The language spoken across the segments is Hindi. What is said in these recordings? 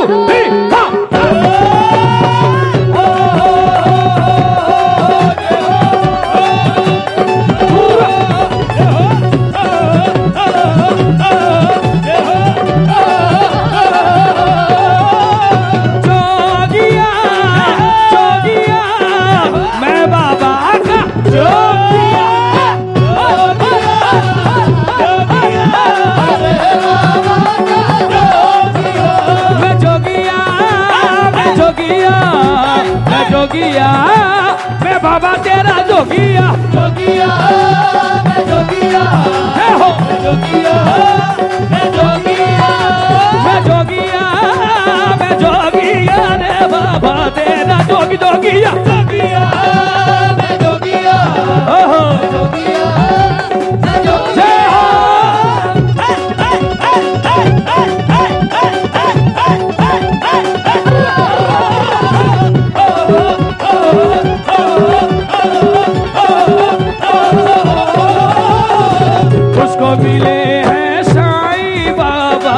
Ooh. जोगिया मैं जोगिया मैं बाबा तेरा जोगिया। जोगिया मैं जोगिया मैं हो। जोगिया मैं जोगिया। मैं जोगिया मैं जोगिया रे बाबा तेरा। मिले हैं साईं बाबा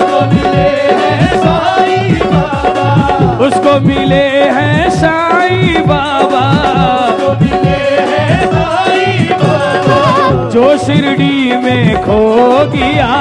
तो मिले हैं साईं बाबा। उसको मिले हैं साईं बाबा। जो शिरडी में खो गया।